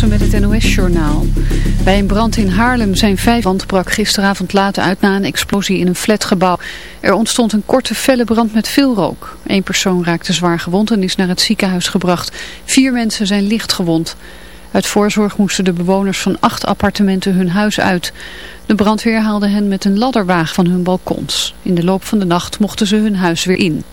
Met het NOS-journaal. Bij een brand in Haarlem zijn vijf wand brak gisteravond laat uit na een explosie in een flatgebouw. Er ontstond een korte felle brand met veel rook. Eén persoon raakte zwaar gewond en is naar het ziekenhuis gebracht. Vier mensen zijn licht gewond. Uit voorzorg moesten de bewoners van acht appartementen hun huis uit. De brandweer haalde hen met een ladderwaag van hun balkons. In de loop van de nacht mochten ze hun huis weer in.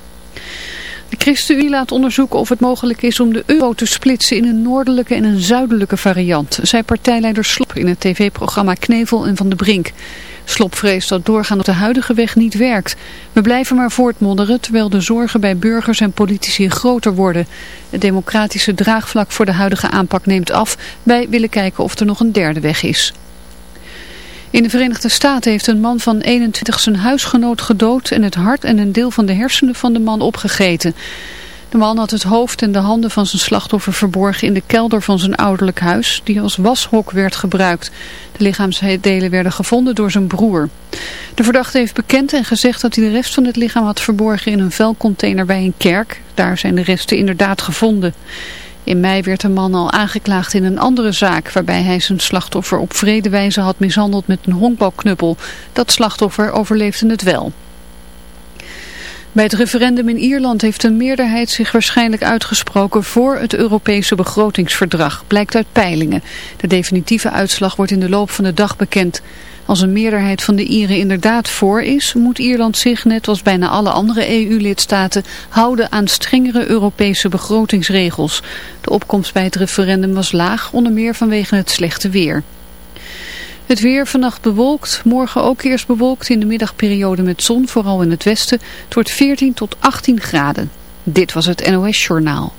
De ChristenUnie laat onderzoeken of het mogelijk is om de euro te splitsen in een noordelijke en een zuidelijke variant, zei partijleider Slop in het tv-programma Knevel en Van de Brink. Slop vreest dat doorgaan op de huidige weg niet werkt. We blijven maar voortmodderen terwijl de zorgen bij burgers en politici groter worden. Het democratische draagvlak voor de huidige aanpak neemt af. Wij willen kijken of er nog een derde weg is. In de Verenigde Staten heeft een man van 21 zijn huisgenoot gedood en het hart en een deel van de hersenen van de man opgegeten. De man had het hoofd en de handen van zijn slachtoffer verborgen in de kelder van zijn ouderlijk huis, die als washok werd gebruikt. De lichaamsdelen werden gevonden door zijn broer. De verdachte heeft bekend en gezegd dat hij de rest van het lichaam had verborgen in een vuilcontainer bij een kerk. Daar zijn de resten inderdaad gevonden. In mei werd de man al aangeklaagd in een andere zaak waarbij hij zijn slachtoffer op vrede wijze had mishandeld met een honkbalknuppel. Dat slachtoffer overleefde het wel. Bij het referendum in Ierland heeft een meerderheid zich waarschijnlijk uitgesproken voor het Europese begrotingsverdrag, blijkt uit peilingen. De definitieve uitslag wordt in de loop van de dag bekend. Als een meerderheid van de Ieren inderdaad voor is, moet Ierland zich, net als bijna alle andere EU-lidstaten, houden aan strengere Europese begrotingsregels. De opkomst bij het referendum was laag, onder meer vanwege het slechte weer. Het weer vannacht bewolkt, morgen ook eerst bewolkt in de middagperiode met zon, vooral in het westen. Het wordt 14 tot 18 graden. Dit was het NOS Journaal.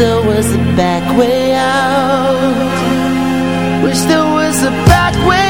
there was a back way out. Wish there was a back way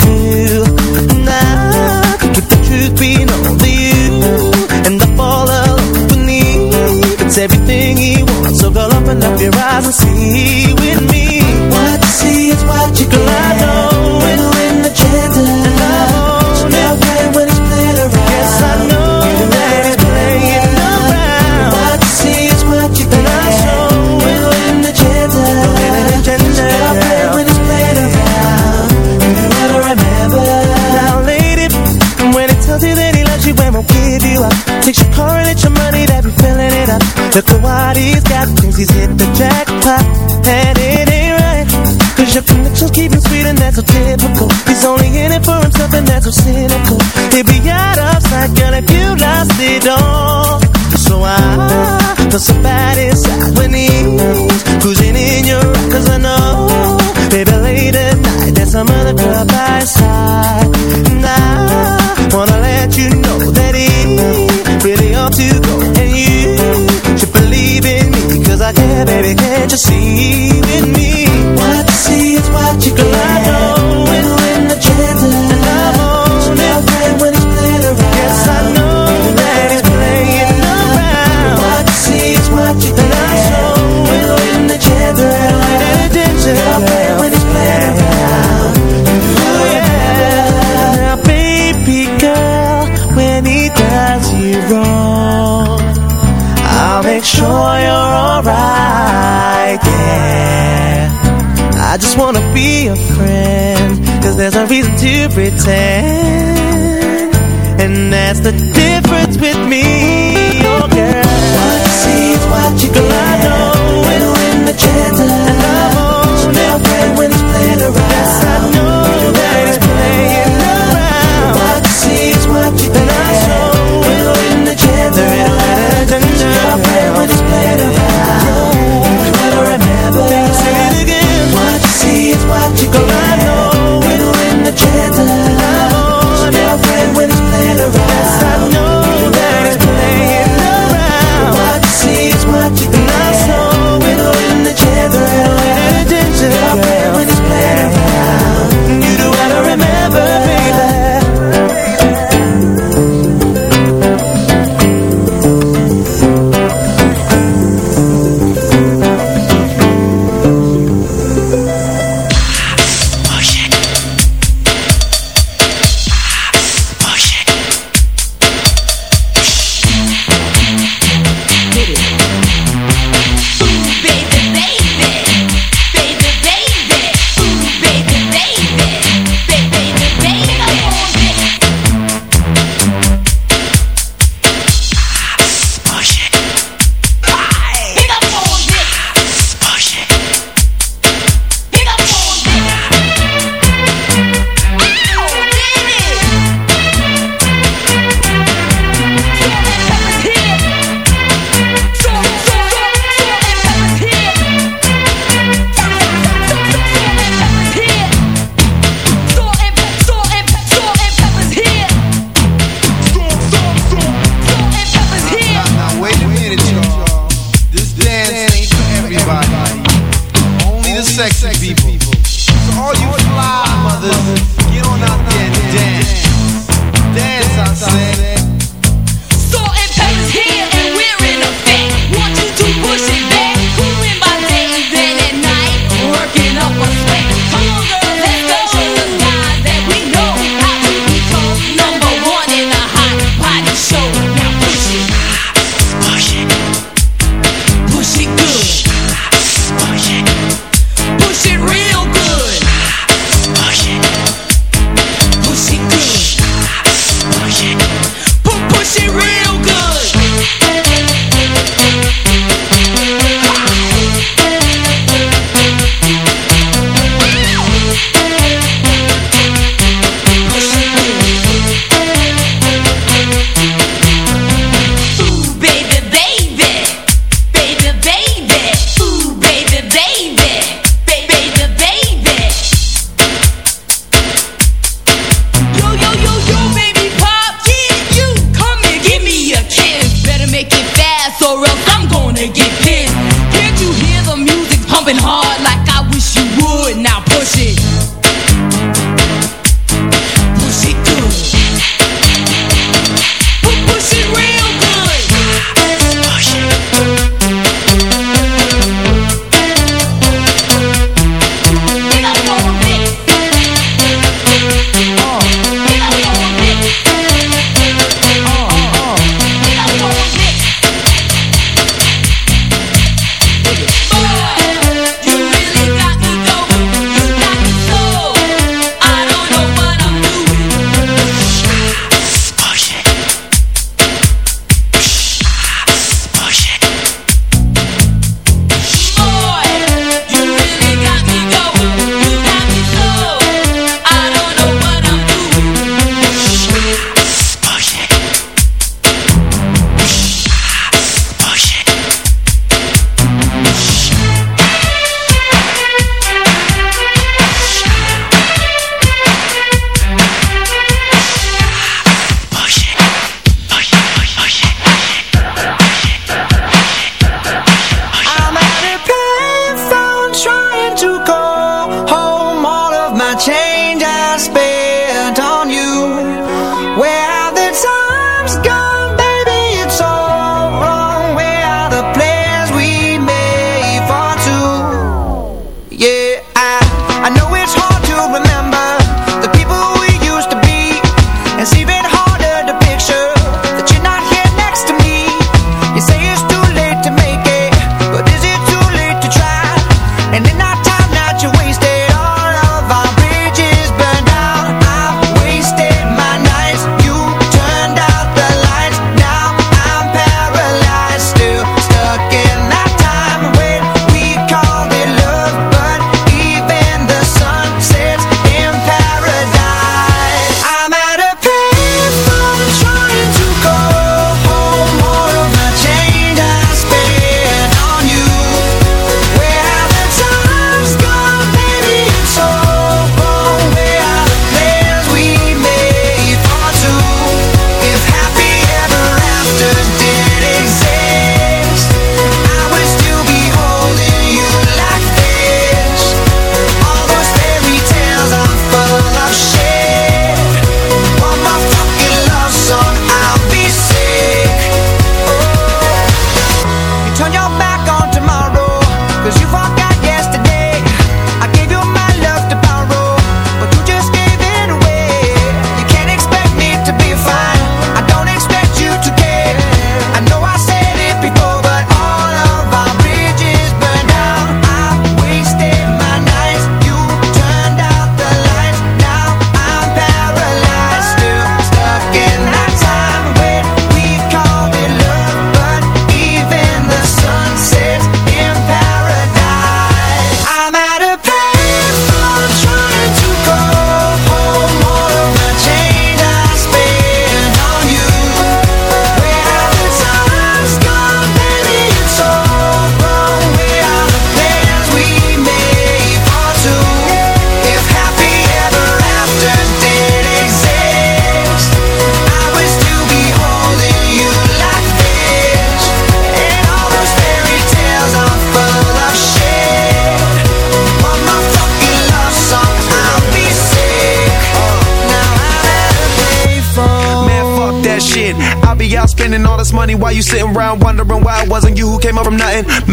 Oh the truth only you. And I fall alone beneath. It's everything he wants, so girl, open up your eyes and see with me. What you see is what you get. Takes your car and it's your money that be filling it up. Look at what he's got, thinks he's hit the jackpot, and it ain't right. Cause your connections keep him sweet and that's so typical. He's only in it for himself and that's so cynical. He'd be out of sight, girl, if you lost it all. So I feel so bad inside when he's cruising in your ride. Cause I know, baby, late at night, there's some other girl by his side. And I wanna let you know that he really ought to go. And you should believe in me. Cause I care, baby, can't you see with me? What you see is what you get. I know to round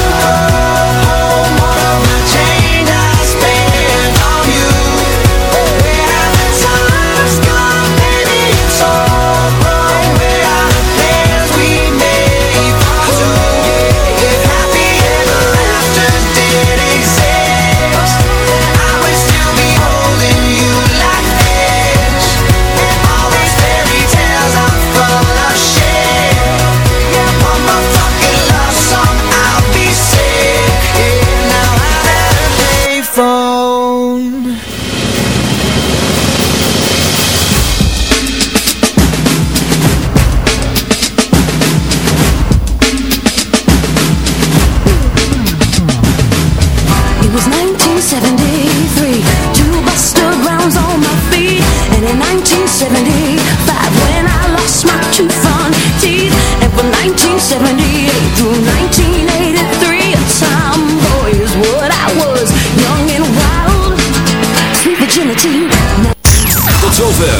love